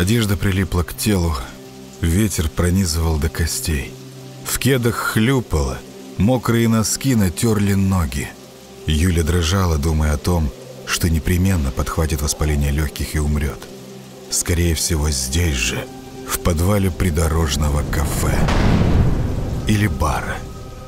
Одежда прилипла к телу, ветер пронизывал до костей. В кедах хлюпало, мокрые носки натерли ноги. Юля дрожала, думая о том, что непременно подхватит воспаление легких и умрет. Скорее всего, здесь же, в подвале придорожного кафе. Или бара.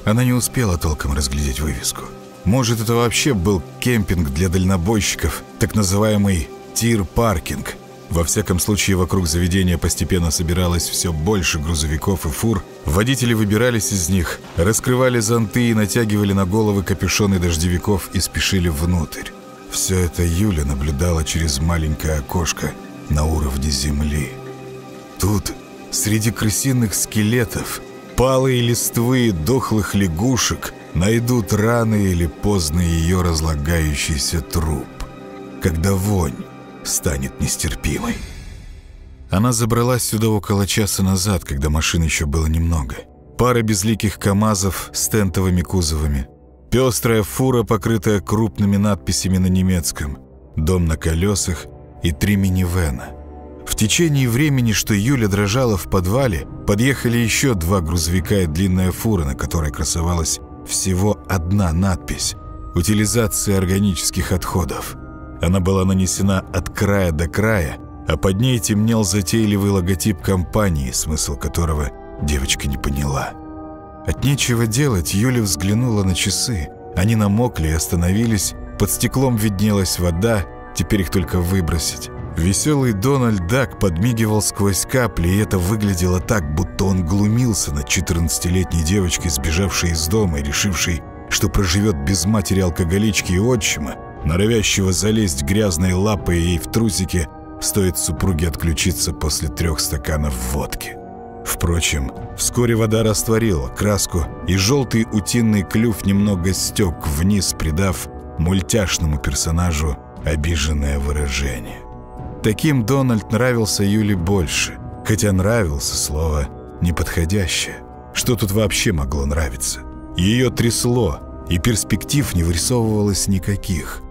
Она не успела толком разглядеть вывеску. Может, это вообще был кемпинг для дальнобойщиков, так называемый тир-паркинг. Во всяком случае, вокруг заведения постепенно собиралось все больше грузовиков и фур. Водители выбирались из них, раскрывали зонты и натягивали на головы капюшоны дождевиков и спешили внутрь. Все это Юля наблюдала через маленькое окошко на уровне земли. Тут, среди крысиных скелетов, палые листвы дохлых лягушек найдут рано или поздно ее разлагающийся труп, когда вонь станет нестерпимой. Она забралась сюда около часа назад, когда машин еще было немного. Пара безликих КАМАЗов с тентовыми кузовами. Пестрая фура, покрытая крупными надписями на немецком. Дом на колесах и три минивэна. В течение времени, что Юля дрожала в подвале, подъехали еще два грузовика и длинная фура, на которой красовалась всего одна надпись «Утилизация органических отходов». Она была нанесена от края до края, а под ней темнел затейливый логотип компании, смысл которого девочка не поняла. От нечего делать Юля взглянула на часы. Они намокли и остановились, под стеклом виднелась вода, теперь их только выбросить. Веселый Дональд Дак подмигивал сквозь капли, и это выглядело так, будто он глумился над 14-летней девочкой, сбежавшей из дома и решившей, что проживет без матери-алкоголички и отчима, норовящего залезть грязной лапой ей в трусики, стоит супруге отключиться после трех стаканов водки. Впрочем, вскоре вода растворила краску, и желтый утиный клюв немного стек вниз, придав мультяшному персонажу обиженное выражение. Таким Дональд нравился Юле больше, хотя нравился слово неподходящее. Что тут вообще могло нравиться? Ее трясло, и перспектив не вырисовывалось никаких.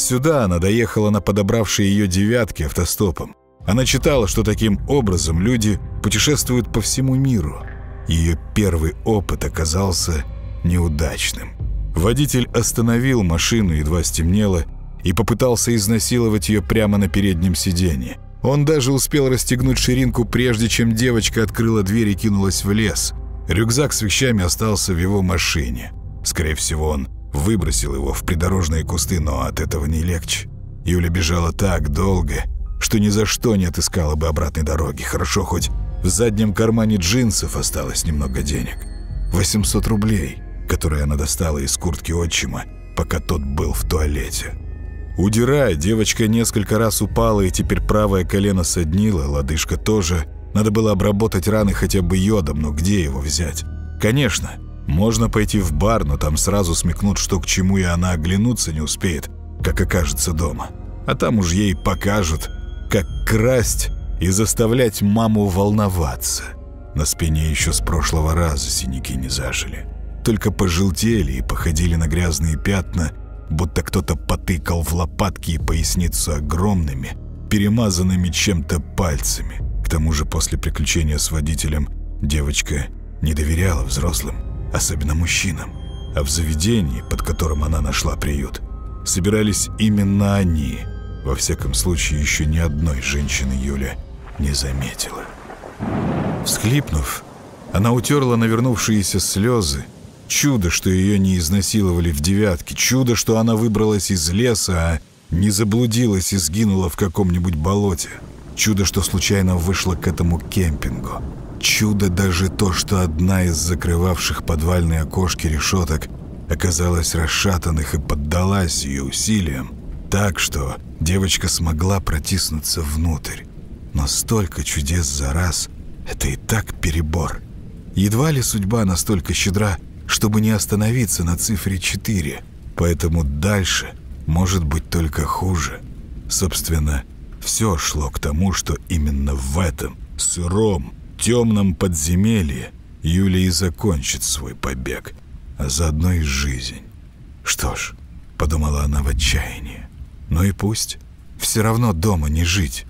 Сюда она доехала на подобравшей ее девятки автостопом. Она читала, что таким образом люди путешествуют по всему миру. Ее первый опыт оказался неудачным. Водитель остановил машину, едва стемнело, и попытался изнасиловать ее прямо на переднем сиденье. Он даже успел расстегнуть ширинку, прежде чем девочка открыла дверь и кинулась в лес. Рюкзак с вещами остался в его машине. Скорее всего, он Выбросил его в придорожные кусты, но от этого не легче. Юля бежала так долго, что ни за что не отыскала бы обратной дороги. Хорошо, хоть в заднем кармане джинсов осталось немного денег. 800 рублей, которые она достала из куртки отчима, пока тот был в туалете. Удирая, девочка несколько раз упала, и теперь правое колено соднило, лодыжка тоже. Надо было обработать раны хотя бы йодом, но где его взять? Конечно, можно пойти в бар, но там сразу смекнут, что к чему, и она оглянуться не успеет, как окажется дома. А там уж ей покажут, как красть и заставлять маму волноваться. На спине еще с прошлого раза синяки не зажили. Только пожелтели и походили на грязные пятна, будто кто-то потыкал в лопатки и поясницу огромными, перемазанными чем-то пальцами. К тому же после приключения с водителем девочка не доверяла взрослым особенно мужчинам. А в заведении, под которым она нашла приют, собирались именно они. Во всяком случае, еще ни одной женщины Юля не заметила. Всхлипнув, она утерла навернувшиеся слезы. Чудо, что ее не изнасиловали в девятке. Чудо, что она выбралась из леса, а не заблудилась и сгинула в каком-нибудь болоте. Чудо, что случайно вышла к этому кемпингу. Чудо даже то, что одна из закрывавших подвальные окошки решеток оказалась расшатанных и поддалась ее усилиям, так что девочка смогла протиснуться внутрь. Но столько чудес за раз — это и так перебор. Едва ли судьба настолько щедра, чтобы не остановиться на цифре 4, поэтому дальше может быть только хуже. Собственно, все шло к тому, что именно в этом сыром, темном подземелье Юлия закончит свой побег, а заодно и жизнь. Что ж, подумала она в отчаянии, ну и пусть, все равно дома не жить.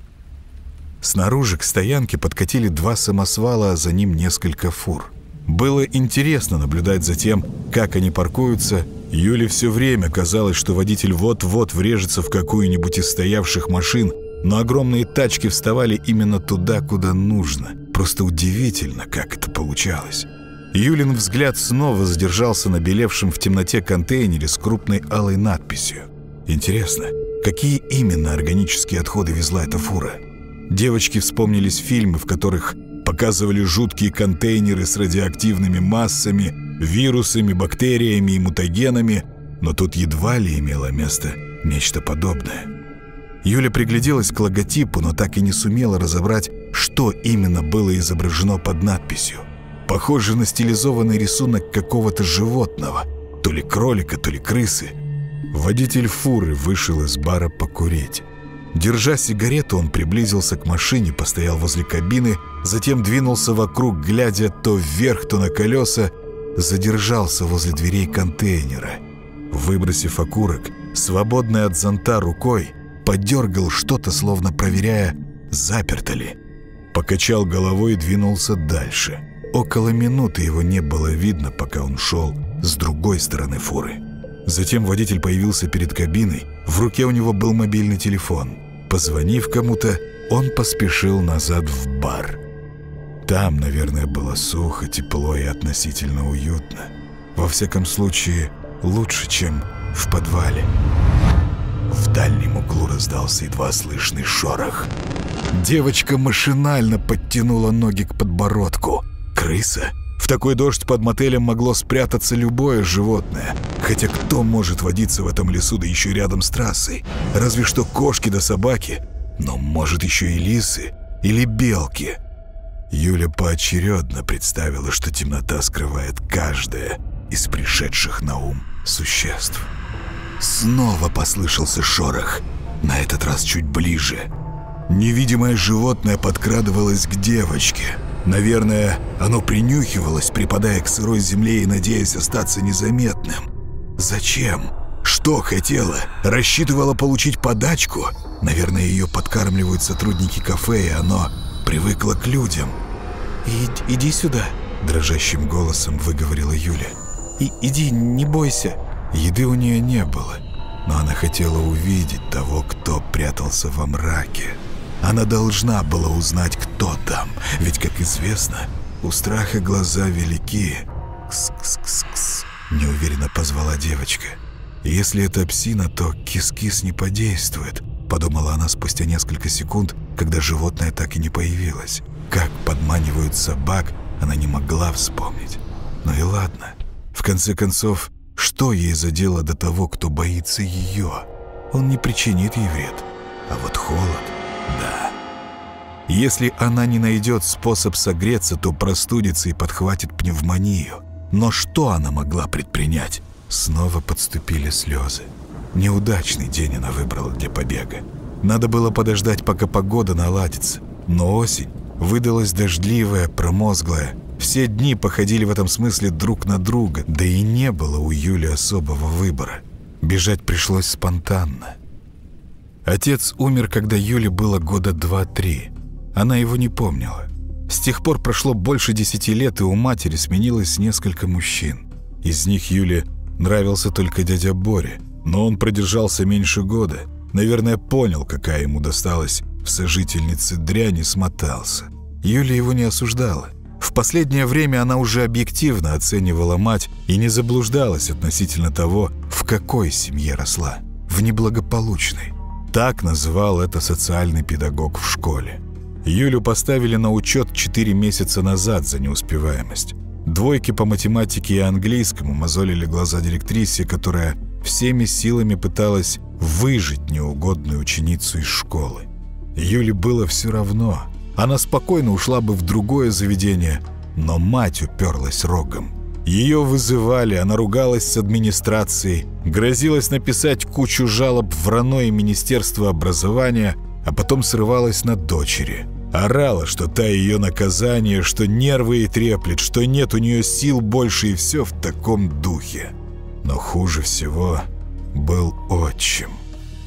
Снаружи к стоянке подкатили два самосвала, а за ним несколько фур. Было интересно наблюдать за тем, как они паркуются. Юле все время казалось, что водитель вот-вот врежется в какую-нибудь из стоявших машин, но огромные тачки вставали именно туда, куда нужно. Просто удивительно, как это получалось. Юлин взгляд снова задержался на белевшем в темноте контейнере с крупной алой надписью. Интересно, какие именно органические отходы везла эта фура? Девочки вспомнились фильмы, в которых показывали жуткие контейнеры с радиоактивными массами, вирусами, бактериями и мутагенами, но тут едва ли имело место нечто подобное. Юля пригляделась к логотипу, но так и не сумела разобрать, что именно было изображено под надписью. Похоже на стилизованный рисунок какого-то животного, то ли кролика, то ли крысы. Водитель фуры вышел из бара покурить. Держа сигарету, он приблизился к машине, постоял возле кабины, затем двинулся вокруг, глядя то вверх, то на колеса, задержался возле дверей контейнера. Выбросив окурок, свободной от зонта рукой, подергал что-то, словно проверяя, заперто ли. Покачал головой и двинулся дальше. Около минуты его не было видно, пока он шел с другой стороны фуры. Затем водитель появился перед кабиной, в руке у него был мобильный телефон. Позвонив кому-то, он поспешил назад в бар. Там, наверное, было сухо, тепло и относительно уютно. Во всяком случае, лучше, чем в подвале. В дальнем углу раздался едва слышный шорох. Девочка машинально подтянула ноги к подбородку. Крыса? В такой дождь под мотелем могло спрятаться любое животное. Хотя кто может водиться в этом лесу, да еще рядом с трассой? Разве что кошки да собаки. Но может еще и лисы или белки. Юля поочередно представила, что темнота скрывает каждое из пришедших на ум существ. Снова послышался шорох, на этот раз чуть ближе. Невидимое животное подкрадывалось к девочке — Наверное, оно принюхивалось, припадая к сырой земле и надеясь остаться незаметным. Зачем? Что хотела? Рассчитывала получить подачку? Наверное, ее подкармливают сотрудники кафе, и оно привыкло к людям. «И, «Иди сюда», — дрожащим голосом выговорила Юля. И, «Иди, не бойся». Еды у нее не было, но она хотела увидеть того, кто прятался во мраке. Она должна была узнать, кто там, ведь, как известно, у страха глаза велики. «Кс-кс-кс-кс», — неуверенно позвала девочка. «Если это псина, то кис-кис не подействует», — подумала она спустя несколько секунд, когда животное так и не появилось. Как подманивают собак, она не могла вспомнить. Ну и ладно. В конце концов, что ей за дело до того, кто боится ее? Он не причинит ей вред. А вот холод... Да. Если она не найдет способ согреться, то простудится и подхватит пневмонию. Но что она могла предпринять? Снова подступили слезы. Неудачный день она выбрала для побега. Надо было подождать, пока погода наладится. Но осень выдалась дождливая, промозглая. Все дни походили в этом смысле друг на друга, да и не было у Юли особого выбора. Бежать пришлось спонтанно. Отец умер, когда Юле было года два-три. Она его не помнила. С тех пор прошло больше десяти лет, и у матери сменилось несколько мужчин. Из них Юле нравился только дядя Боря, но он продержался меньше года. Наверное, понял, какая ему досталась в сожительнице дрянь и смотался. Юля его не осуждала. В последнее время она уже объективно оценивала мать и не заблуждалась относительно того, в какой семье росла. В неблагополучной. Так назвал это социальный педагог в школе. Юлю поставили на учет 4 месяца назад за неуспеваемость. Двойки по математике и английскому мозолили глаза директрисе, которая всеми силами пыталась выжить неугодную ученицу из школы. Юле было все равно. Она спокойно ушла бы в другое заведение, но мать уперлась рогом. Ее вызывали, она ругалась с администрацией, грозилась написать кучу жалоб в РАНО и Министерство образования, а потом срывалась на дочери. Орала, что та ее наказание, что нервы ей треплет, что нет у нее сил больше и все в таком духе. Но хуже всего был отчим.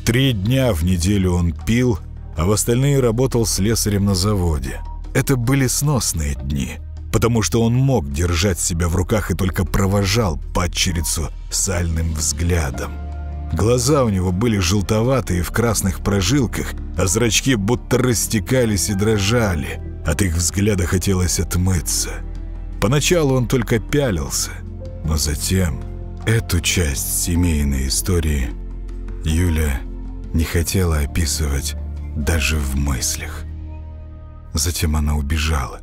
Три дня в неделю он пил, а в остальные работал слесарем на заводе. Это были сносные дни, потому что он мог держать себя в руках и только провожал падчерицу сальным взглядом. Глаза у него были желтоватые в красных прожилках, а зрачки будто растекались и дрожали. От их взгляда хотелось отмыться. Поначалу он только пялился, но затем эту часть семейной истории Юля не хотела описывать даже в мыслях. Затем она убежала.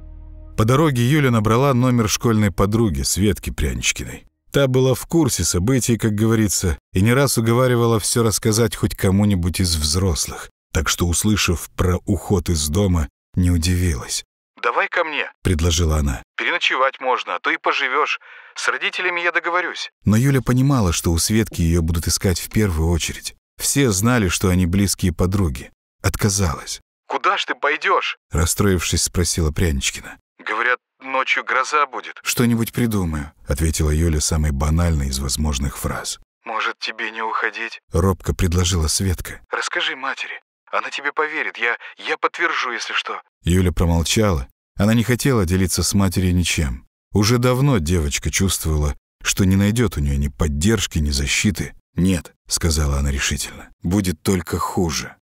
По дороге Юля набрала номер школьной подруги Светки Пряничкиной. Та была в курсе событий, как говорится, и не раз уговаривала все рассказать хоть кому-нибудь из взрослых, так что, услышав про уход из дома, не удивилась. «Давай ко мне», — предложила она. «Переночевать можно, а то и поживешь. С родителями я договорюсь». Но Юля понимала, что у Светки ее будут искать в первую очередь. Все знали, что они близкие подруги. Отказалась. «Куда ж ты пойдешь?» — расстроившись, спросила Пряничкина. «Говорят, ночью гроза будет». «Что-нибудь придумаю», — ответила Юля самой банальной из возможных фраз. «Может, тебе не уходить?» — робко предложила Светка. «Расскажи матери. Она тебе поверит. Я, я подтвержу, если что». Юля промолчала. Она не хотела делиться с матерью ничем. Уже давно девочка чувствовала, что не найдет у нее ни поддержки, ни защиты. «Нет», — сказала она решительно, — «будет только хуже».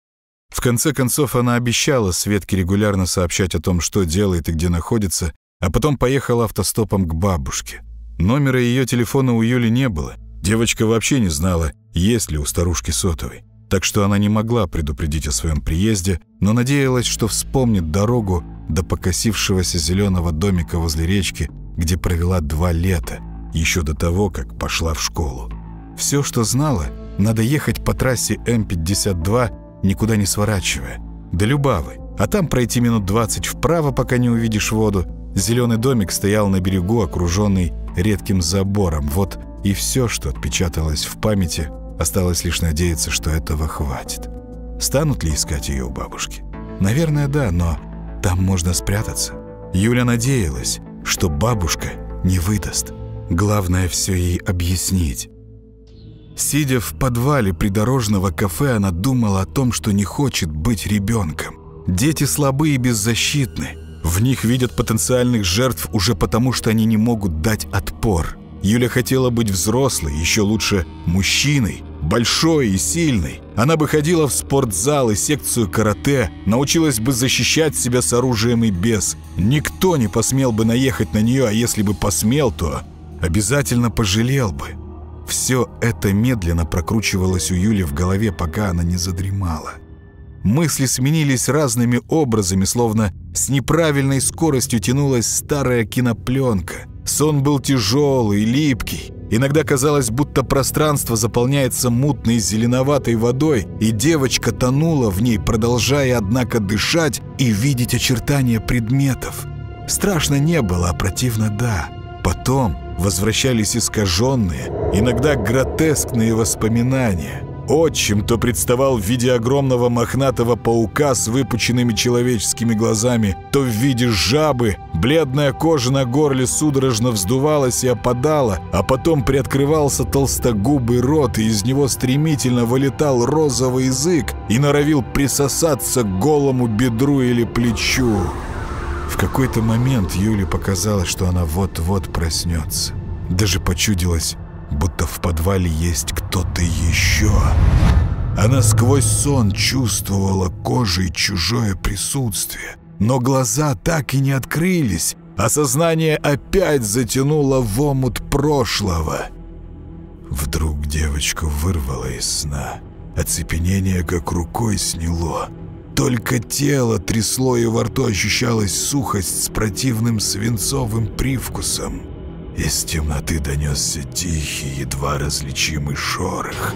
В конце концов, она обещала Светке регулярно сообщать о том, что делает и где находится, а потом поехала автостопом к бабушке. Номера ее телефона у Юли не было. Девочка вообще не знала, есть ли у старушки сотовый. Так что она не могла предупредить о своем приезде, но надеялась, что вспомнит дорогу до покосившегося зеленого домика возле речки, где провела два лета, еще до того, как пошла в школу. Все, что знала, надо ехать по трассе М-52, никуда не сворачивая, до Любавы, а там пройти минут 20 вправо, пока не увидишь воду. Зеленый домик стоял на берегу, окруженный редким забором. Вот и все, что отпечаталось в памяти, осталось лишь надеяться, что этого хватит. Станут ли искать ее у бабушки? Наверное, да, но там можно спрятаться. Юля надеялась, что бабушка не выдаст. Главное все ей объяснить. Сидя в подвале придорожного кафе, она думала о том, что не хочет быть ребенком. Дети слабы и беззащитны. В них видят потенциальных жертв уже потому, что они не могут дать отпор. Юля хотела быть взрослой, еще лучше мужчиной, большой и сильной. Она бы ходила в спортзал и секцию карате, научилась бы защищать себя с оружием и без. Никто не посмел бы наехать на нее, а если бы посмел, то обязательно пожалел бы. Все это медленно прокручивалось у Юли в голове, пока она не задремала. Мысли сменились разными образами, словно с неправильной скоростью тянулась старая кинопленка. Сон был тяжелый, липкий. Иногда казалось, будто пространство заполняется мутной зеленоватой водой, и девочка тонула в ней, продолжая, однако, дышать и видеть очертания предметов. Страшно не было, а противно да. Потом возвращались искаженные, иногда гротескные воспоминания. Отчим то представал в виде огромного мохнатого паука с выпученными человеческими глазами, то в виде жабы. Бледная кожа на горле судорожно вздувалась и опадала, а потом приоткрывался толстогубый рот, и из него стремительно вылетал розовый язык и норовил присосаться к голому бедру или плечу. В какой-то момент Юле показалось, что она вот-вот проснется. Даже почудилось, будто в подвале есть кто-то еще. Она сквозь сон чувствовала кожей чужое присутствие, но глаза так и не открылись, а сознание опять затянуло в омут прошлого. Вдруг девочку вырвало из сна. Оцепенение как рукой сняло. Только тело трясло, и во рту ощущалась сухость с противным свинцовым привкусом. Из темноты донесся тихий, едва различимый шорох.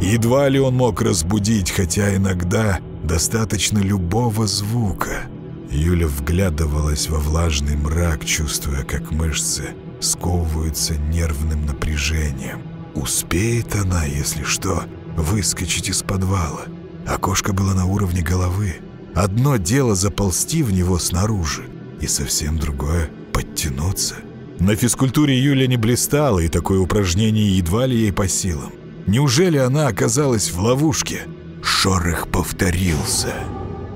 Едва ли он мог разбудить, хотя иногда достаточно любого звука. Юля вглядывалась во влажный мрак, чувствуя, как мышцы сковываются нервным напряжением. Успеет она, если что, выскочить из подвала. Окошко было на уровне головы. Одно дело заползти в него снаружи, и совсем другое — подтянуться. На физкультуре Юля не блистала, и такое упражнение едва ли ей по силам. Неужели она оказалась в ловушке? Шорох повторился.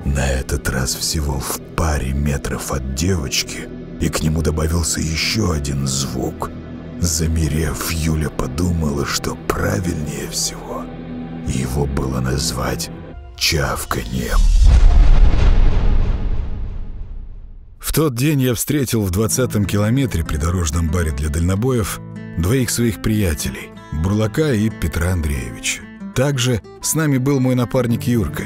На этот раз всего в паре метров от девочки, и к нему добавился еще один звук. Замерев, Юля подумала, что правильнее всего его было назвать чавканьем. В тот день я встретил в 20-м километре при дорожном баре для дальнобоев двоих своих приятелей – Бурлака и Петра Андреевича. Также с нами был мой напарник Юрка.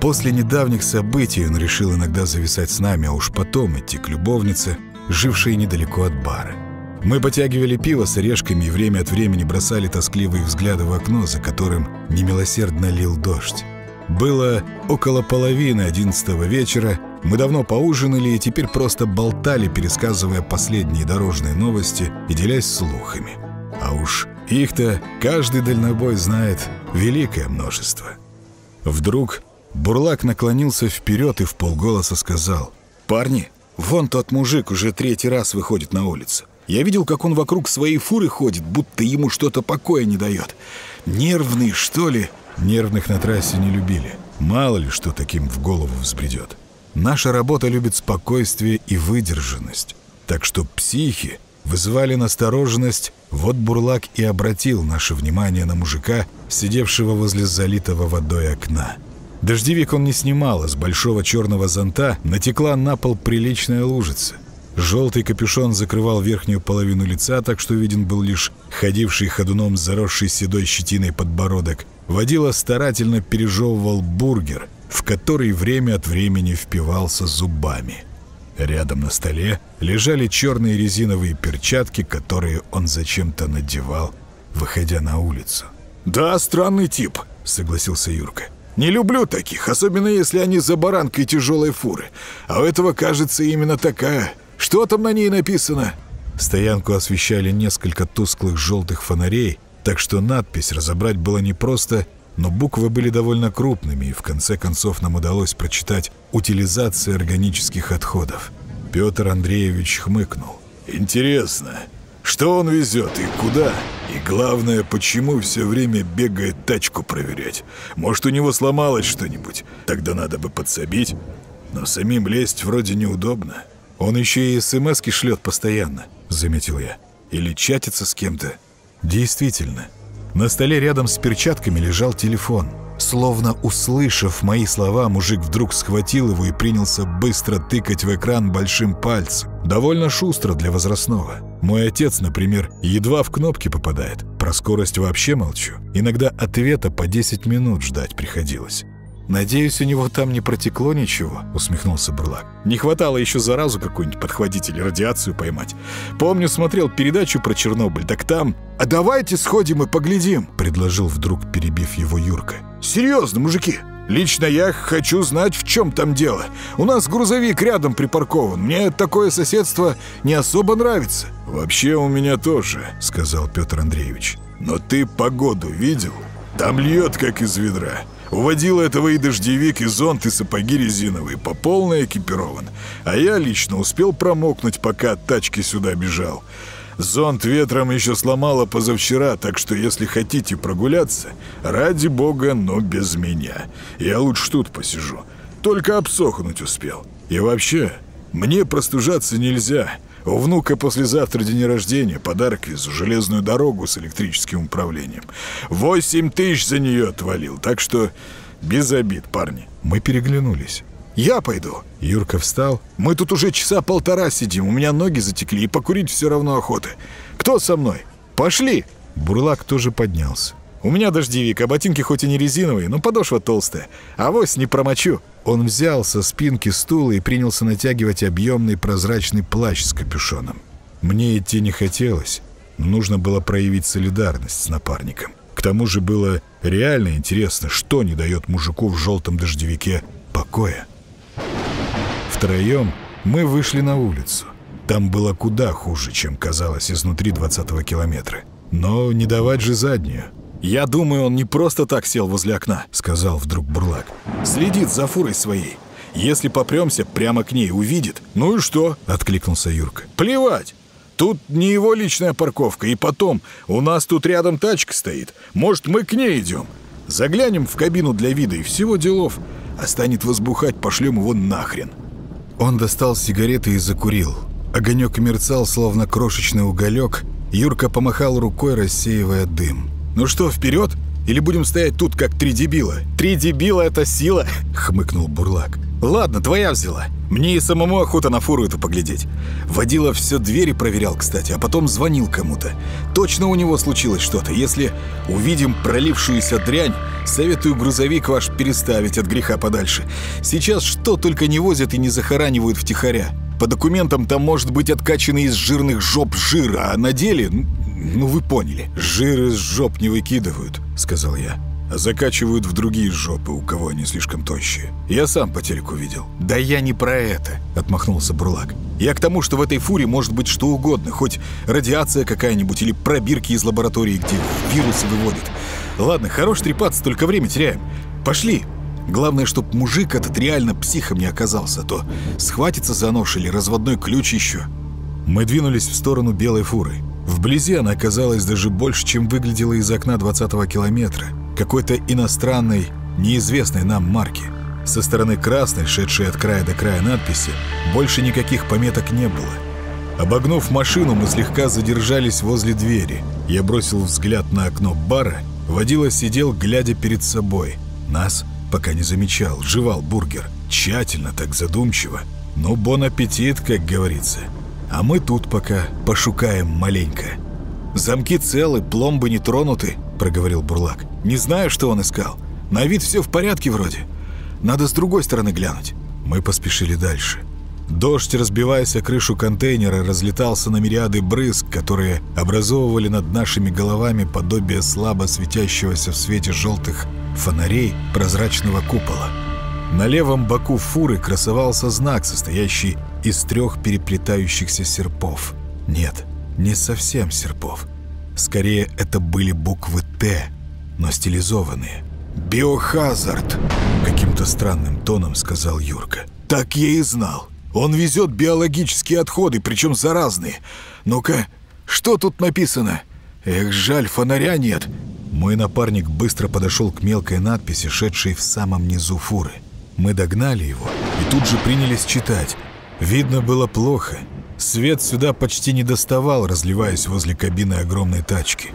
После недавних событий он решил иногда зависать с нами, а уж потом идти к любовнице, жившей недалеко от бара. Мы потягивали пиво с орешками и время от времени бросали тоскливые взгляды в окно, за которым немилосердно лил дождь. Было около половины одиннадцатого вечера, мы давно поужинали и теперь просто болтали, пересказывая последние дорожные новости и делясь слухами. А уж их-то каждый дальнобой знает великое множество. Вдруг Бурлак наклонился вперед и в полголоса сказал «Парни, вон тот мужик уже третий раз выходит на улицу. Я видел, как он вокруг своей фуры ходит, будто ему что-то покоя не дает. Нервный, что ли?» Нервных на трассе не любили. Мало ли, что таким в голову взбредет. Наша работа любит спокойствие и выдержанность. Так что психи вызывали настороженность, вот Бурлак и обратил наше внимание на мужика, сидевшего возле залитого водой окна. Дождевик он не снимал, а с большого черного зонта натекла на пол приличная лужица. Желтый капюшон закрывал верхнюю половину лица, так что виден был лишь ходивший ходуном заросший седой щетиной подбородок. Водила старательно пережевывал бургер, в который время от времени впивался зубами. Рядом на столе лежали черные резиновые перчатки, которые он зачем-то надевал, выходя на улицу. «Да, странный тип», — согласился Юрка. «Не люблю таких, особенно если они за баранкой тяжелой фуры. А у этого, кажется, именно такая. Что там на ней написано?» Стоянку освещали несколько тусклых желтых фонарей, так что надпись разобрать было непросто, но буквы были довольно крупными, и в конце концов нам удалось прочитать «Утилизация органических отходов». Петр Андреевич хмыкнул. «Интересно, что он везет и куда? И главное, почему все время бегает тачку проверять? Может, у него сломалось что-нибудь? Тогда надо бы подсобить. Но самим лезть вроде неудобно». «Он еще и смс-ки шлет постоянно», — заметил я. «Или чатится с кем-то». «Действительно». На столе рядом с перчатками лежал телефон. Словно услышав мои слова, мужик вдруг схватил его и принялся быстро тыкать в экран большим пальцем. Довольно шустро для возрастного. Мой отец, например, едва в кнопки попадает. Про скорость вообще молчу. Иногда ответа по 10 минут ждать приходилось. «Надеюсь, у него там не протекло ничего?» — усмехнулся Бурлак. «Не хватало еще заразу какую-нибудь подхватить или радиацию поймать. Помню, смотрел передачу про Чернобыль, так там...» «А давайте сходим и поглядим!» — предложил вдруг, перебив его Юрка. «Серьезно, мужики!» Лично я хочу знать, в чем там дело. У нас грузовик рядом припаркован. Мне такое соседство не особо нравится. Вообще у меня тоже, сказал Петр Андреевич. Но ты погоду видел? Там льет, как из ведра. Уводил этого и дождевик, и зонт, и сапоги резиновые, по полной экипирован. А я лично успел промокнуть, пока от тачки сюда бежал. Зонт ветром еще сломало позавчера, так что если хотите прогуляться, ради бога, но без меня. Я лучше тут посижу. Только обсохнуть успел. И вообще, мне простужаться нельзя. У внука послезавтра день рождения, подарок везу, железную дорогу с электрическим управлением. Восемь тысяч за нее отвалил, так что без обид, парни. Мы переглянулись. «Я пойду». Юрка встал. «Мы тут уже часа полтора сидим, у меня ноги затекли, и покурить все равно охота. Кто со мной? Пошли!» Бурлак тоже поднялся. «У меня дождевик, а ботинки хоть и не резиновые, но подошва толстая. Авось не промочу». Он взял со спинки стула и принялся натягивать объемный прозрачный плащ с капюшоном. Мне идти не хотелось, но нужно было проявить солидарность с напарником. К тому же было реально интересно, что не дает мужику в желтом дождевике покоя. Втроем мы вышли на улицу. Там было куда хуже, чем казалось изнутри 20-го километра. Но не давать же заднюю. «Я думаю, он не просто так сел возле окна», — сказал вдруг Бурлак. «Следит за фурой своей. Если попремся, прямо к ней увидит. Ну и что?» — откликнулся Юрка. «Плевать. Тут не его личная парковка. И потом, у нас тут рядом тачка стоит. Может, мы к ней идем. Заглянем в кабину для вида и всего делов. А станет возбухать, пошлем его нахрен. Он достал сигареты и закурил. Огонек мерцал, словно крошечный уголек. Юрка помахал рукой, рассеивая дым. «Ну что, вперед? Или будем стоять тут, как три дебила?» «Три дебила — это сила!» — хмыкнул Бурлак. «Ладно, твоя взяла. Мне и самому охота на фуру эту поглядеть. Водила все двери проверял, кстати, а потом звонил кому-то. Точно у него случилось что-то. Если увидим пролившуюся дрянь, советую грузовик ваш переставить от греха подальше. Сейчас что только не возят и не захоранивают втихаря. По документам там может быть откачанный из жирных жоп жир, а на деле, ну вы поняли. «Жир из жоп не выкидывают», — сказал я а закачивают в другие жопы, у кого они слишком тощие. Я сам по телеку видел. «Да я не про это», — отмахнулся Бурлак. «Я к тому, что в этой фуре может быть что угодно, хоть радиация какая-нибудь или пробирки из лаборатории, где вирусы выводят. Ладно, хорош трепаться, только время теряем. Пошли!» Главное, чтоб мужик этот реально психом не оказался, а то схватится за нож или разводной ключ еще. Мы двинулись в сторону белой фуры. Вблизи она оказалась даже больше, чем выглядела из окна 20-го километра какой-то иностранной, неизвестной нам марки. Со стороны красной, шедшей от края до края надписи, больше никаких пометок не было. Обогнув машину, мы слегка задержались возле двери. Я бросил взгляд на окно бара. Водила сидел, глядя перед собой. Нас пока не замечал, жевал бургер. Тщательно, так задумчиво. Ну, бон аппетит, как говорится. А мы тут пока пошукаем маленько. «Замки целы, пломбы не тронуты», — проговорил Бурлак. «Не знаю, что он искал. На вид все в порядке вроде. Надо с другой стороны глянуть». Мы поспешили дальше. Дождь, разбиваясь о крышу контейнера, разлетался на мириады брызг, которые образовывали над нашими головами подобие слабо светящегося в свете желтых фонарей прозрачного купола. На левом боку фуры красовался знак, состоящий из трех переплетающихся серпов. Нет, не совсем серпов. Скорее, это были буквы «Т», но стилизованные. «Биохазард», — каким-то странным тоном сказал Юрка. «Так я и знал. Он везет биологические отходы, причем заразные. Ну-ка, что тут написано? Эх, жаль, фонаря нет». Мой напарник быстро подошел к мелкой надписи, шедшей в самом низу фуры. Мы догнали его и тут же принялись читать. Видно было плохо — Свет сюда почти не доставал, разливаясь возле кабины огромной тачки.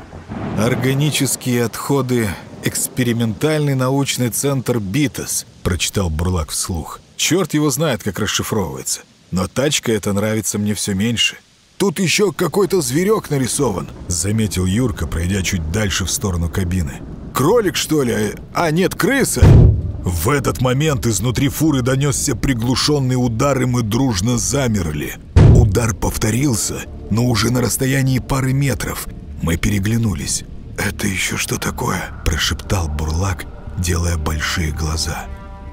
«Органические отходы. Экспериментальный научный центр БИТОС», — прочитал Бурлак вслух. «Черт его знает, как расшифровывается. Но тачка эта нравится мне все меньше». «Тут еще какой-то зверек нарисован», — заметил Юрка, пройдя чуть дальше в сторону кабины. «Кролик, что ли? А, нет, крыса!» В этот момент изнутри фуры донесся приглушенный удар, и мы дружно замерли. Удар повторился, но уже на расстоянии пары метров. Мы переглянулись. «Это еще что такое?» – прошептал Бурлак, делая большие глаза.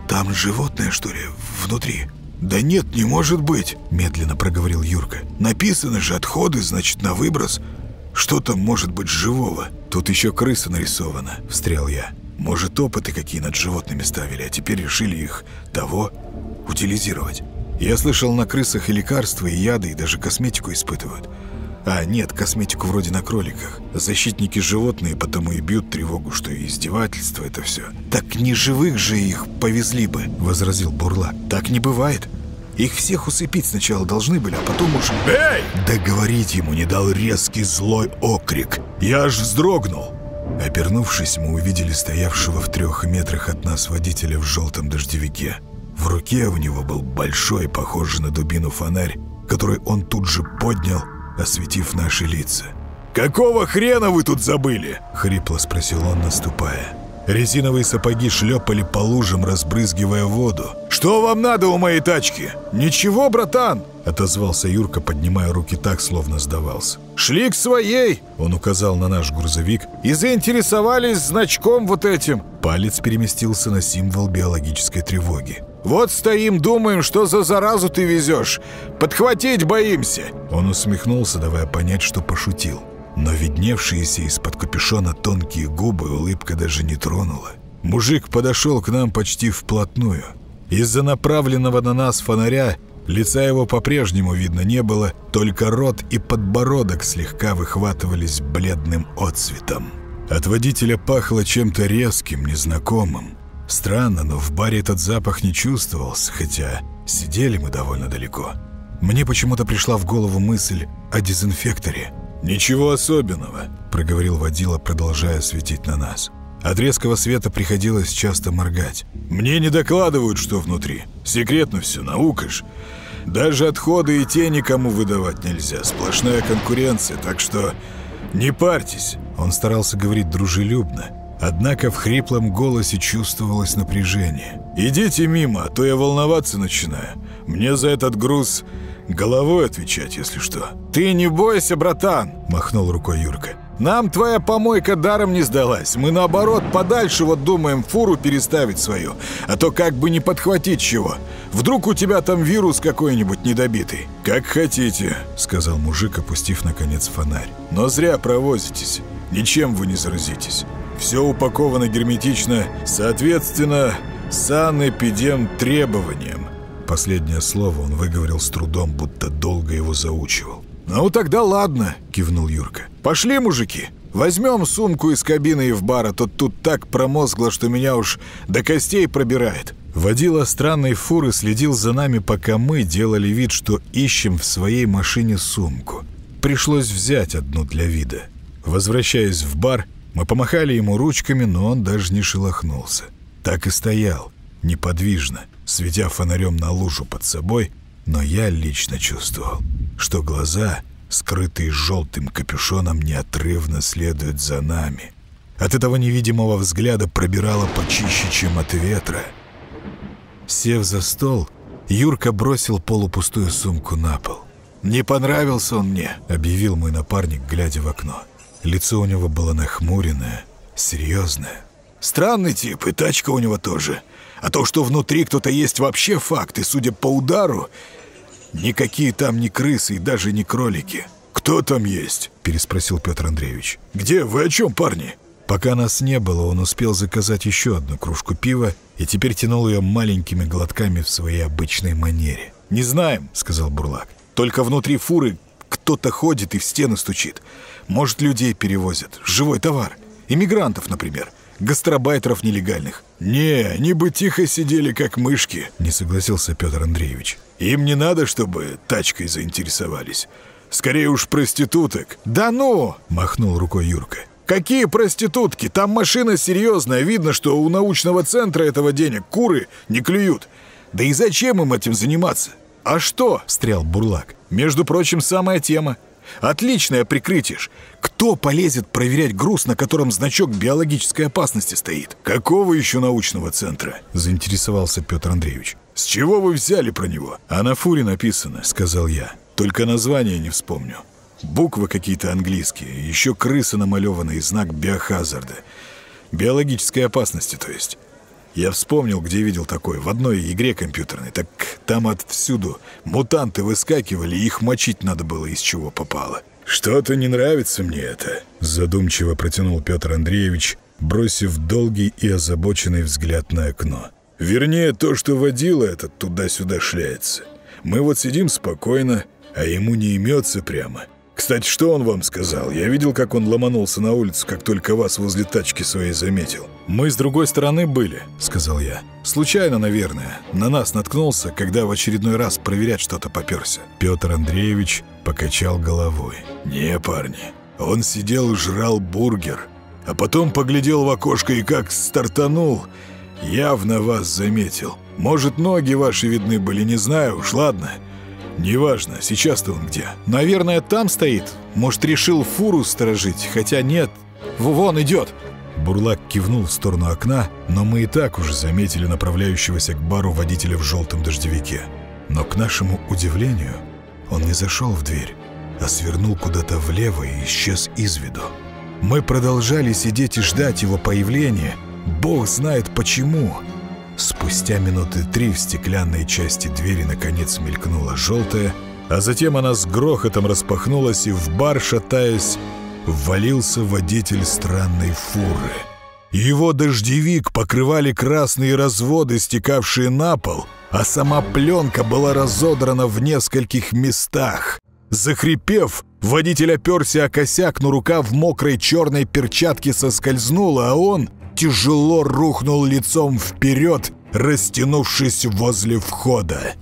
«Там животное, что ли, внутри?» «Да нет, не может быть!» – медленно проговорил Юрка. «Написано же отходы, значит, на выброс. Что там может быть живого? Тут еще крыса нарисована», – встрял я. «Может, опыты какие над животными ставили, а теперь решили их того утилизировать». Я слышал, на крысах и лекарства, и яды, и даже косметику испытывают. А, нет, косметику вроде на кроликах. Защитники животные потому и бьют тревогу, что и издевательство это все. «Так не живых же их повезли бы», — возразил Бурлак. «Так не бывает. Их всех усыпить сначала должны были, а потом уж...» «Эй!» Договорить ему не дал резкий злой окрик. Я аж вздрогнул. Обернувшись, мы увидели стоявшего в трех метрах от нас водителя в желтом дождевике. В руке у него был большой, похожий на дубину фонарь, который он тут же поднял, осветив наши лица. «Какого хрена вы тут забыли?» — хрипло спросил он, наступая. Резиновые сапоги шлепали по лужам, разбрызгивая воду. «Что вам надо у моей тачки?» «Ничего, братан!» — отозвался Юрка, поднимая руки так, словно сдавался. «Шли к своей!» — он указал на наш грузовик. «И заинтересовались значком вот этим!» Палец переместился на символ биологической тревоги. Вот стоим, думаем, что за заразу ты везешь. Подхватить боимся!» Он усмехнулся, давая понять, что пошутил. Но видневшиеся из-под капюшона тонкие губы улыбка даже не тронула. Мужик подошел к нам почти вплотную. Из-за направленного на нас фонаря лица его по-прежнему видно не было, только рот и подбородок слегка выхватывались бледным отцветом. От водителя пахло чем-то резким, незнакомым. Странно, но в баре этот запах не чувствовался, хотя сидели мы довольно далеко. Мне почему-то пришла в голову мысль о дезинфекторе. «Ничего особенного», — проговорил водила, продолжая светить на нас. От резкого света приходилось часто моргать. «Мне не докладывают, что внутри. Секретно все, наука ж. Даже отходы и те никому выдавать нельзя. Сплошная конкуренция, так что не парьтесь». Он старался говорить дружелюбно, однако в хриплом голосе чувствовалось напряжение. «Идите мимо, а то я волноваться начинаю. Мне за этот груз головой отвечать, если что». «Ты не бойся, братан!» – махнул рукой Юрка. «Нам твоя помойка даром не сдалась. Мы, наоборот, подальше вот думаем фуру переставить свою. А то как бы не подхватить чего. Вдруг у тебя там вирус какой-нибудь недобитый». «Как хотите», — сказал мужик, опустив, наконец, фонарь. «Но зря провозитесь. Ничем вы не заразитесь. Все упаковано герметично, соответственно, санэпидем требованиям». Последнее слово он выговорил с трудом, будто долго его заучивал. «Ну тогда ладно», — кивнул Юрка. «Пошли, мужики, возьмем сумку из кабины и в бар, а то тут так промозгло, что меня уж до костей пробирает». Водила странной фуры следил за нами, пока мы делали вид, что ищем в своей машине сумку. Пришлось взять одну для вида. Возвращаясь в бар, мы помахали ему ручками, но он даже не шелохнулся. Так и стоял, неподвижно, светя фонарем на лужу под собой, но я лично чувствовал, что глаза, скрытые желтым капюшоном, неотрывно следуют за нами. От этого невидимого взгляда пробирало почище, чем от ветра. Сев за стол, Юрка бросил полупустую сумку на пол. «Не понравился он мне», — объявил мой напарник, глядя в окно. Лицо у него было нахмуренное, серьезное. «Странный тип, и тачка у него тоже. А то, что внутри кто-то есть, вообще факт, и, судя по удару, никакие там не крысы и даже не кролики». «Кто там есть?» – переспросил Петр Андреевич. «Где? Вы о чем, парни?» Пока нас не было, он успел заказать еще одну кружку пива и теперь тянул ее маленькими глотками в своей обычной манере. «Не знаем», — сказал Бурлак. «Только внутри фуры кто-то ходит и в стены стучит. Может, людей перевозят. Живой товар. Иммигрантов, например. Гастробайтеров нелегальных. «Не, они бы тихо сидели, как мышки», — не согласился Петр Андреевич. «Им не надо, чтобы тачкой заинтересовались. Скорее уж проституток». «Да ну!» — махнул рукой Юрка. «Какие проститутки? Там машина серьезная. Видно, что у научного центра этого денег куры не клюют. Да и зачем им этим заниматься? А что?» — встрял Бурлак. «Между прочим, самая тема. Отличное прикрытие ж. Кто полезет проверять груз, на котором значок биологической опасности стоит? Какого еще научного центра? Заинтересовался Петр Андреевич. С чего вы взяли про него? А на фуре написано, сказал я. Только название не вспомню. Буквы какие-то английские, еще крыса намалевана и знак биохазарда. Биологической опасности, то есть. Я вспомнил, где видел такое, в одной игре компьютерной. Так там отвсюду мутанты выскакивали, их мочить надо было, из чего попало. «Что-то не нравится мне это», — задумчиво протянул Петр Андреевич, бросив долгий и озабоченный взгляд на окно. «Вернее, то, что водила этот туда-сюда шляется. Мы вот сидим спокойно, а ему не имется прямо. Кстати, что он вам сказал? Я видел, как он ломанулся на улицу, как только вас возле тачки своей заметил. «Мы с другой стороны были», — сказал я. «Случайно, наверное. На нас наткнулся, когда в очередной раз проверять что-то попёрся». Петр Андреевич покачал головой. «Не, парни, он сидел и жрал бургер, а потом поглядел в окошко и как стартанул, явно вас заметил. Может, ноги ваши видны были, не знаю уж, ладно». «Неважно, сейчас-то он где?» «Наверное, там стоит. Может, решил фуру сторожить, хотя нет. Вон идет!» Бурлак кивнул в сторону окна, но мы и так уже заметили направляющегося к бару водителя в желтом дождевике. Но, к нашему удивлению, он не зашел в дверь, а свернул куда-то влево и исчез из виду. Мы продолжали сидеть и ждать его появления, бог знает почему. Спустя минуты три в стеклянной части двери наконец мелькнула желтая, а затем она с грохотом распахнулась, и в бар, шатаясь, ввалился водитель странной фуры. Его дождевик покрывали красные разводы, стекавшие на пол, а сама пленка была разодрана в нескольких местах. Захрипев, водитель оперся о косяк, но рука в мокрой черной перчатке соскользнула, а он тяжело рухнул лицом вперед, растянувшись возле входа.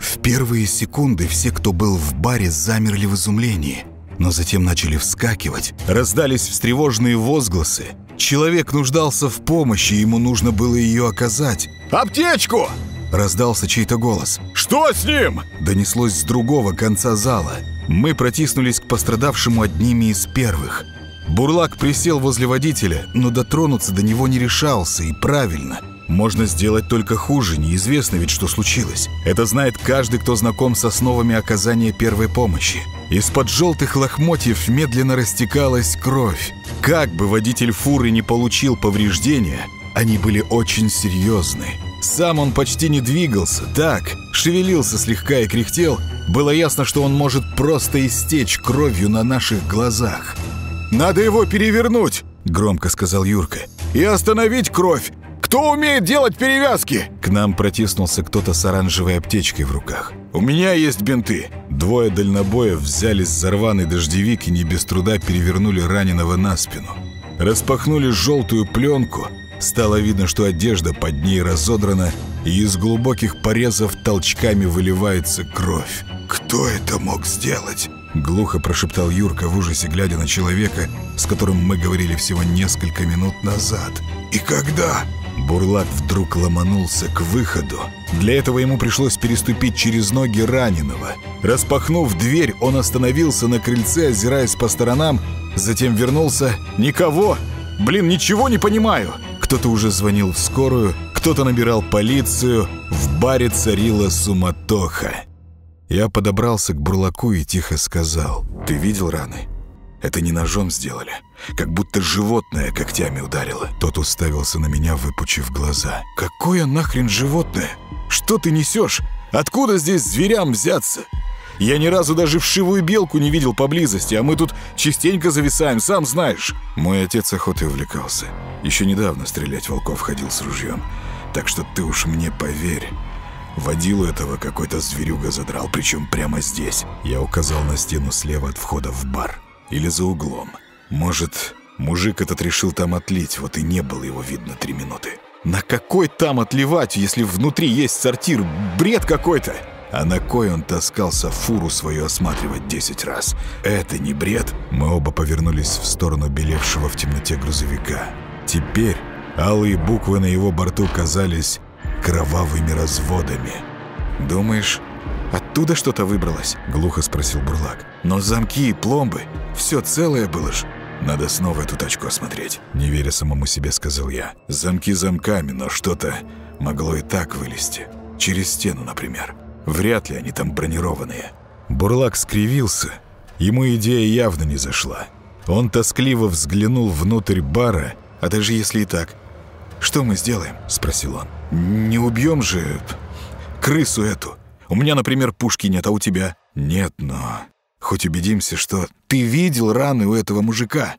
В первые секунды все, кто был в баре, замерли в изумлении, но затем начали вскакивать. Раздались встревоженные возгласы. Человек нуждался в помощи, ему нужно было ее оказать. «Аптечку!» Раздался чей-то голос. «Что с ним?» Донеслось с другого конца зала. Мы протиснулись к пострадавшему одними из первых. Бурлак присел возле водителя, но дотронуться до него не решался, и правильно. Можно сделать только хуже, неизвестно ведь, что случилось. Это знает каждый, кто знаком с основами оказания первой помощи. Из-под желтых лохмотьев медленно растекалась кровь. Как бы водитель фуры не получил повреждения, они были очень серьезны. Сам он почти не двигался, так, шевелился слегка и кряхтел. Было ясно, что он может просто истечь кровью на наших глазах. «Надо его перевернуть!» — громко сказал Юрка. «И остановить кровь! Кто умеет делать перевязки?» К нам протиснулся кто-то с оранжевой аптечкой в руках. «У меня есть бинты!» Двое дальнобоев взялись за рваный дождевик и не без труда перевернули раненого на спину. Распахнули желтую пленку — Стало видно, что одежда под ней разодрана, и из глубоких порезов толчками выливается кровь. «Кто это мог сделать?» Глухо прошептал Юрка в ужасе, глядя на человека, с которым мы говорили всего несколько минут назад. «И когда?» Бурлак вдруг ломанулся к выходу. Для этого ему пришлось переступить через ноги раненого. Распахнув дверь, он остановился на крыльце, озираясь по сторонам, затем вернулся. «Никого! Блин, ничего не понимаю!» Кто-то уже звонил в скорую, кто-то набирал полицию. В баре царила суматоха. Я подобрался к бурлаку и тихо сказал. «Ты видел раны? Это не ножом сделали. Как будто животное когтями ударило». Тот уставился на меня, выпучив глаза. «Какое нахрен животное? Что ты несешь? Откуда здесь зверям взяться?» Я ни разу даже вшивую белку не видел поблизости, а мы тут частенько зависаем, сам знаешь. Мой отец охотой увлекался. Еще недавно стрелять волков ходил с ружьем. Так что ты уж мне поверь. Водилу этого какой-то зверюга задрал, причем прямо здесь. Я указал на стену слева от входа в бар. Или за углом. Может, мужик этот решил там отлить, вот и не было его видно три минуты. На какой там отливать, если внутри есть сортир? Бред какой-то! А на кой он таскался фуру свою осматривать десять раз? Это не бред? Мы оба повернулись в сторону белевшего в темноте грузовика. Теперь алые буквы на его борту казались кровавыми разводами. «Думаешь, оттуда что-то выбралось?» — глухо спросил Бурлак. «Но замки и пломбы, все целое было ж». «Надо снова эту тачку осмотреть», — не веря самому себе, сказал я. «Замки замками, но что-то могло и так вылезти. Через стену, например». Вряд ли они там бронированные. Бурлак скривился. Ему идея явно не зашла. Он тоскливо взглянул внутрь бара. «А даже если и так, что мы сделаем?» – спросил он. «Не убьем же крысу эту. У меня, например, пушки нет, а у тебя?» «Нет, но хоть убедимся, что...» «Ты видел раны у этого мужика?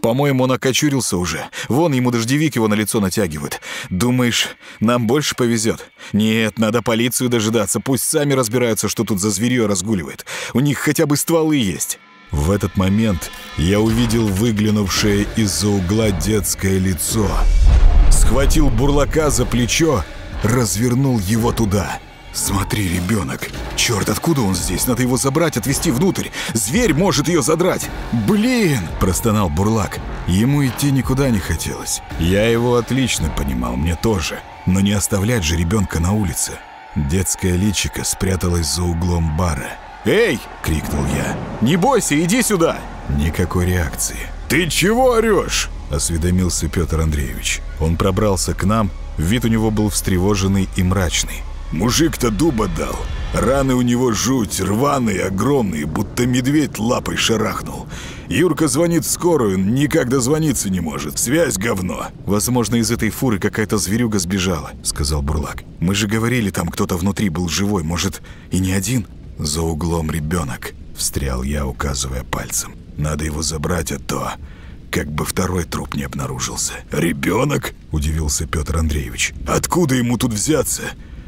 По-моему, он окочурился уже. Вон ему дождевик его на лицо натягивают. Думаешь, нам больше повезет? Нет, надо полицию дожидаться. Пусть сами разбираются, что тут за зверье разгуливает. У них хотя бы стволы есть». В этот момент я увидел выглянувшее из-за угла детское лицо. Схватил бурлака за плечо, развернул его туда — «Смотри, ребенок! Черт, откуда он здесь? Надо его забрать, отвезти внутрь! Зверь может ее задрать! Блин!» – простонал Бурлак. Ему идти никуда не хотелось. Я его отлично понимал, мне тоже. Но не оставлять же ребенка на улице. Детское личико спряталось за углом бара. «Эй!» — крикнул я. «Не бойся, иди сюда!» Никакой реакции. «Ты чего орешь?» — осведомился Петр Андреевич. Он пробрался к нам, вид у него был встревоженный и мрачный. Мужик-то дуба дал. Раны у него жуть, рваные, огромные, будто медведь лапой шарахнул. Юрка звонит в скорую, никак дозвониться не может. Связь говно. Возможно, из этой фуры какая-то зверюга сбежала, сказал Бурлак. Мы же говорили, там кто-то внутри был живой, может, и не один? За углом ребенок, встрял я, указывая пальцем. Надо его забрать, а то как бы второй труп не обнаружился. «Ребенок?» – удивился Петр Андреевич. «Откуда ему тут взяться?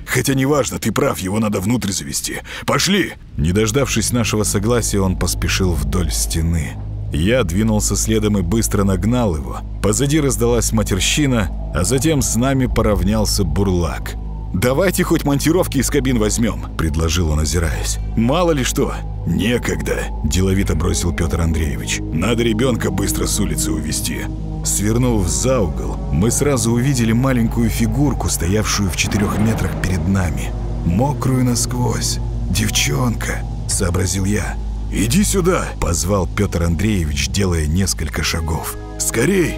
Хотя неважно, ты прав, его надо внутрь завести. Пошли!» Не дождавшись нашего согласия, он поспешил вдоль стены. Я двинулся следом и быстро нагнал его. Позади раздалась матерщина, а затем с нами поравнялся бурлак. «Давайте хоть монтировки из кабин возьмем», — предложил он, озираясь. «Мало ли что». «Некогда», — деловито бросил Петр Андреевич. «Надо ребенка быстро с улицы увезти. Свернув за угол, мы сразу увидели маленькую фигурку, стоявшую в четырех метрах перед нами. Мокрую насквозь. «Девчонка», — сообразил я. «Иди сюда!» — позвал Петр Андреевич, делая несколько шагов. «Скорей!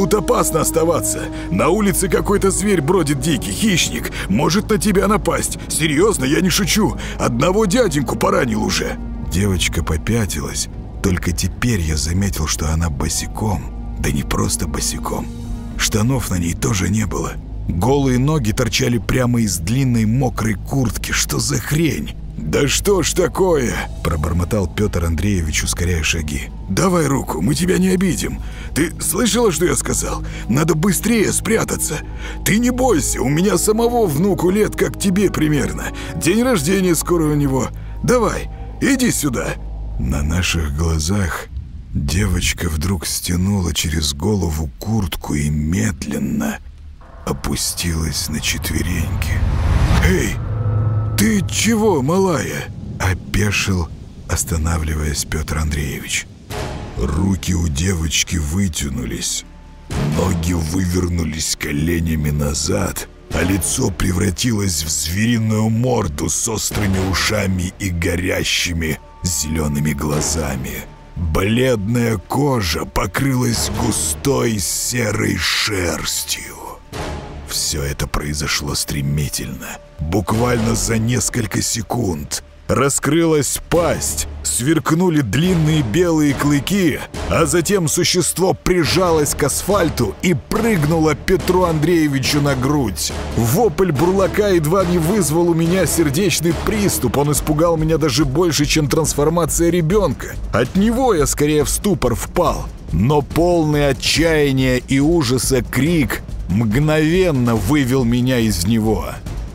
Тут опасно оставаться. На улице какой-то зверь бродит дикий, хищник. Может на тебя напасть. Серьезно, я не шучу. Одного дяденьку поранил уже». Девочка попятилась. Только теперь я заметил, что она босиком. Да не просто босиком. Штанов на ней тоже не было. Голые ноги торчали прямо из длинной мокрой куртки. Что за хрень? «Да что ж такое?» – пробормотал Петр Андреевич, ускоряя шаги. «Давай руку, мы тебя не обидим. Ты слышала, что я сказал? Надо быстрее спрятаться. Ты не бойся, у меня самого внуку лет, как тебе примерно. День рождения скоро у него. Давай, иди сюда». На наших глазах девочка вдруг стянула через голову куртку и медленно опустилась на четвереньки. «Эй!» «Ты чего, малая?» — опешил, останавливаясь Петр Андреевич. Руки у девочки вытянулись, ноги вывернулись коленями назад, а лицо превратилось в звериную морду с острыми ушами и горящими зелеными глазами. Бледная кожа покрылась густой серой шерстью. Все это произошло стремительно, буквально за несколько секунд. Раскрылась пасть, сверкнули длинные белые клыки, а затем существо прижалось к асфальту и прыгнуло Петру Андреевичу на грудь. Вопль бурлака едва не вызвал у меня сердечный приступ, он испугал меня даже больше, чем трансформация ребенка. От него я скорее в ступор впал. Но полный отчаяния и ужаса крик мгновенно вывел меня из него.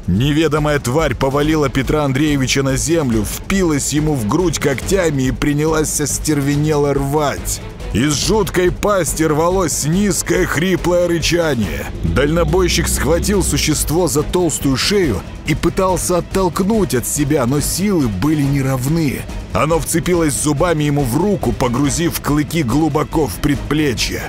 Неведомая тварь повалила Петра Андреевича на землю, впилась ему в грудь когтями и принялась остервенело рвать. Из жуткой пасти рвалось низкое хриплое рычание. Дальнобойщик схватил существо за толстую шею и пытался оттолкнуть от себя, но силы были неравны. Оно вцепилось зубами ему в руку, погрузив клыки глубоко в предплечье.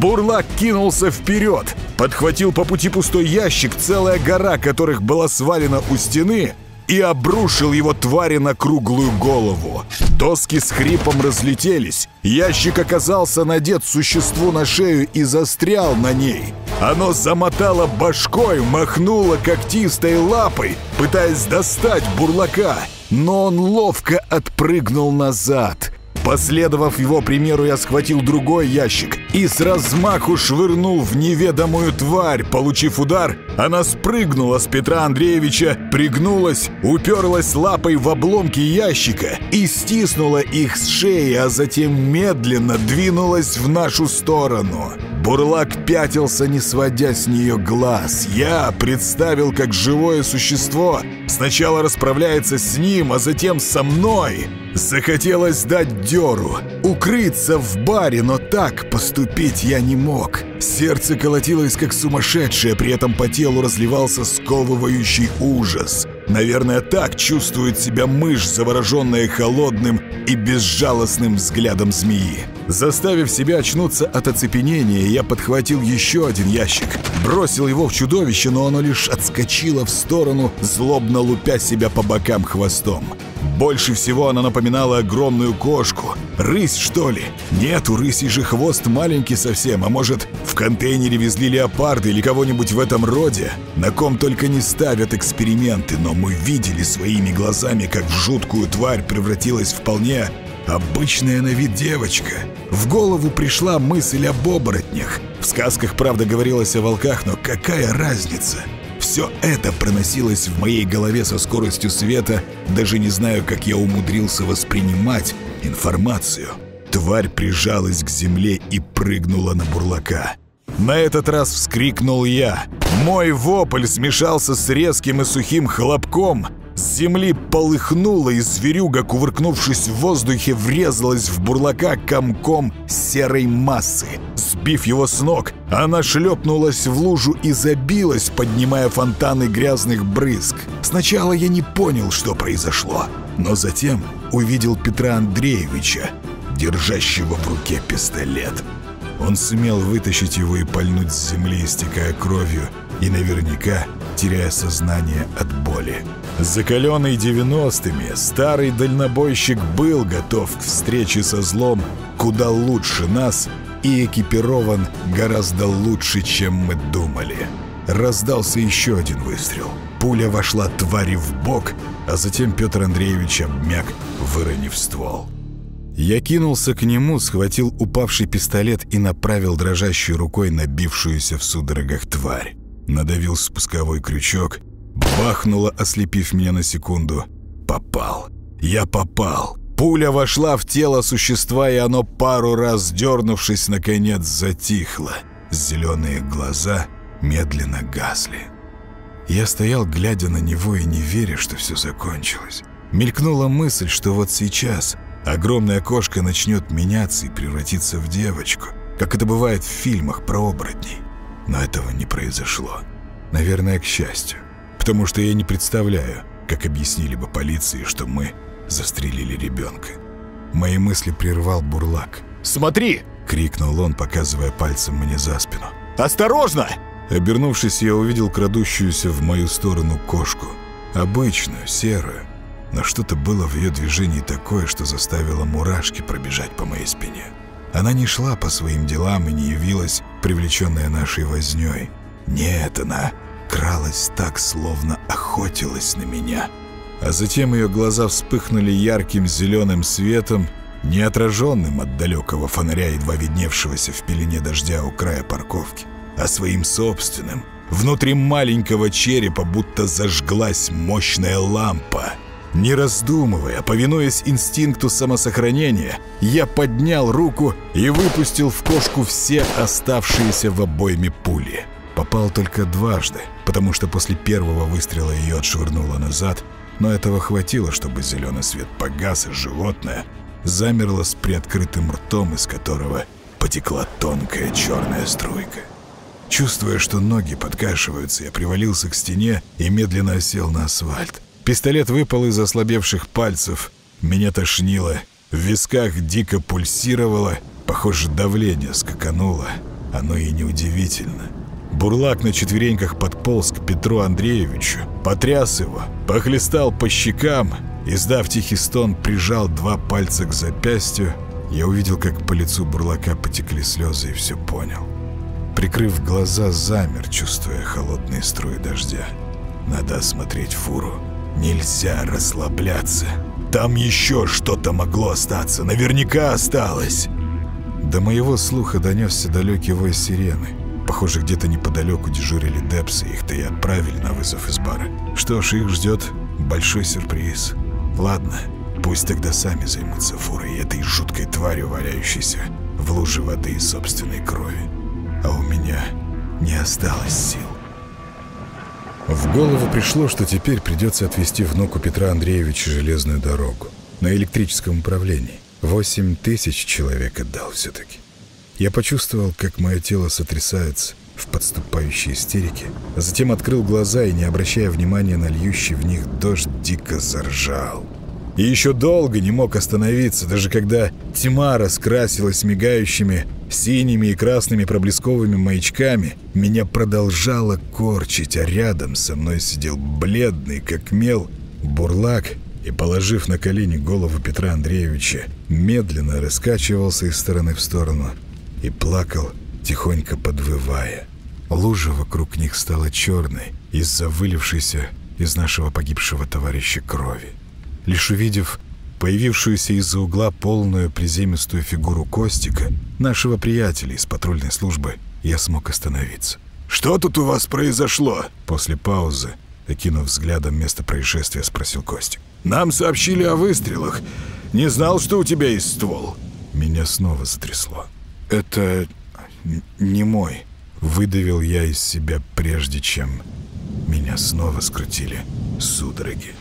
Бурлак кинулся вперед, подхватил по пути пустой ящик, целая гора которых была свалена у стены, и обрушил его твари на круглую голову. Доски с хрипом разлетелись. Ящик оказался надет существу на шею и застрял на ней. Оно замотало башкой, махнуло когтистой лапой, пытаясь достать бурлака, но он ловко отпрыгнул назад. Последовав его примеру, я схватил другой ящик и с размаху швырнул в неведомую тварь. Получив удар, она спрыгнула с Петра Андреевича, пригнулась, уперлась лапой в обломки ящика и стиснула их с шеи, а затем медленно двинулась в нашу сторону. Бурлак пятился, не сводя с нее глаз. Я представил, как живое существо сначала расправляется с ним, а затем со мной. Захотелось дать дёру, укрыться в баре, но так поступить я не мог. Сердце колотилось как сумасшедшее, при этом по телу разливался сковывающий ужас. Наверное, так чувствует себя мышь, завороженная холодным и безжалостным взглядом змеи. Заставив себя очнуться от оцепенения, я подхватил еще один ящик, бросил его в чудовище, но оно лишь отскочило в сторону, злобно лупя себя по бокам хвостом. Больше всего она напоминала огромную кошку. Рысь, что ли? Нет, у рыси же хвост маленький совсем, а может, в контейнере везли леопарды или кого-нибудь в этом роде? На ком только не ставят эксперименты, но мы видели своими глазами, как в жуткую тварь превратилась вполне обычная на вид девочка. В голову пришла мысль об оборотнях. В сказках, правда, говорилось о волках, но какая разница? Все это проносилось в моей голове со скоростью света, даже не знаю, как я умудрился воспринимать информацию. Тварь прижалась к земле и прыгнула на бурлака. На этот раз вскрикнул я. Мой вопль смешался с резким и сухим хлопком, С земли полыхнуло, и зверюга, кувыркнувшись в воздухе, врезалась в бурлака комком серой массы. Сбив его с ног, она шлепнулась в лужу и забилась, поднимая фонтаны грязных брызг. Сначала я не понял, что произошло, но затем увидел Петра Андреевича, держащего в руке пистолет. Он сумел вытащить его и пальнуть с земли, истекая кровью, и наверняка теряя сознание от боли. Закаленный девяностыми, старый дальнобойщик был готов к встрече со злом куда лучше нас и экипирован гораздо лучше, чем мы думали. Раздался еще один выстрел. Пуля вошла твари в бок, а затем Петр Андреевич обмяк, выронив ствол. Я кинулся к нему, схватил упавший пистолет и направил дрожащей рукой набившуюся в судорогах тварь. Надавил спусковой крючок, бахнуло, ослепив меня на секунду. Попал. Я попал. Пуля вошла в тело существа, и оно пару раз, дернувшись, наконец затихло. Зеленые глаза медленно гасли. Я стоял, глядя на него и не веря, что все закончилось. Мелькнула мысль, что вот сейчас огромная кошка начнет меняться и превратиться в девочку, как это бывает в фильмах про оборотней. Но этого не произошло. Наверное, к счастью. Потому что я не представляю, как объяснили бы полиции, что мы застрелили ребенка. Мои мысли прервал бурлак. «Смотри!» — крикнул он, показывая пальцем мне за спину. «Осторожно!» Обернувшись, я увидел крадущуюся в мою сторону кошку. Обычную, серую. Но что-то было в ее движении такое, что заставило мурашки пробежать по моей спине. Она не шла по своим делам и не явилась, привлеченная нашей вознёй. Нет, она кралась так, словно охотилась на меня а затем ее глаза вспыхнули ярким зеленым светом, не отраженным от далекого фонаря, едва видневшегося в пелене дождя у края парковки, а своим собственным. Внутри маленького черепа будто зажглась мощная лампа. Не раздумывая, повинуясь инстинкту самосохранения, я поднял руку и выпустил в кошку все оставшиеся в обойме пули. Попал только дважды, потому что после первого выстрела ее отшвырнуло назад, но этого хватило, чтобы зеленый свет погас, и животное замерло с приоткрытым ртом, из которого потекла тонкая черная струйка. Чувствуя, что ноги подкашиваются, я привалился к стене и медленно осел на асфальт. Пистолет выпал из ослабевших пальцев. Меня тошнило. В висках дико пульсировало. Похоже, давление скакануло. Оно и неудивительно. Бурлак на четвереньках подполз к Петру Андреевичу, потряс его, похлестал по щекам, издав тихий стон, прижал два пальца к запястью. Я увидел, как по лицу Бурлака потекли слезы и все понял. Прикрыв глаза, замер, чувствуя холодные струи дождя. Надо осмотреть фуру. Нельзя расслабляться. Там еще что-то могло остаться. Наверняка осталось. До моего слуха донесся далекий вой сирены. Похоже, где-то неподалеку дежурили Депсы, их-то и отправили на вызов из бара. Что ж, их ждет большой сюрприз. Ладно, пусть тогда сами займутся фурой этой жуткой тварью, валяющейся в луже воды и собственной крови. А у меня не осталось сил. В голову пришло, что теперь придется отвезти внуку Петра Андреевича железную дорогу на электрическом управлении. Восемь тысяч человек отдал все-таки. Я почувствовал, как мое тело сотрясается в подступающей истерике, а затем открыл глаза и, не обращая внимания на льющий в них дождь, дико заржал. И еще долго не мог остановиться, даже когда тьма раскрасилась мигающими синими и красными проблесковыми маячками, меня продолжало корчить, а рядом со мной сидел бледный, как мел, бурлак и, положив на колени голову Петра Андреевича, медленно раскачивался из стороны в сторону – и плакал, тихонько подвывая. Лужа вокруг них стала черной из-за вылившейся из нашего погибшего товарища крови. Лишь увидев появившуюся из-за угла полную приземистую фигуру Костика, нашего приятеля из патрульной службы, я смог остановиться. «Что тут у вас произошло?» После паузы, окинув взглядом место происшествия, спросил Костик. «Нам сообщили о выстрелах. Не знал, что у тебя есть ствол». Меня снова затрясло. «Это не мой», — выдавил я из себя, прежде чем меня снова скрутили судороги.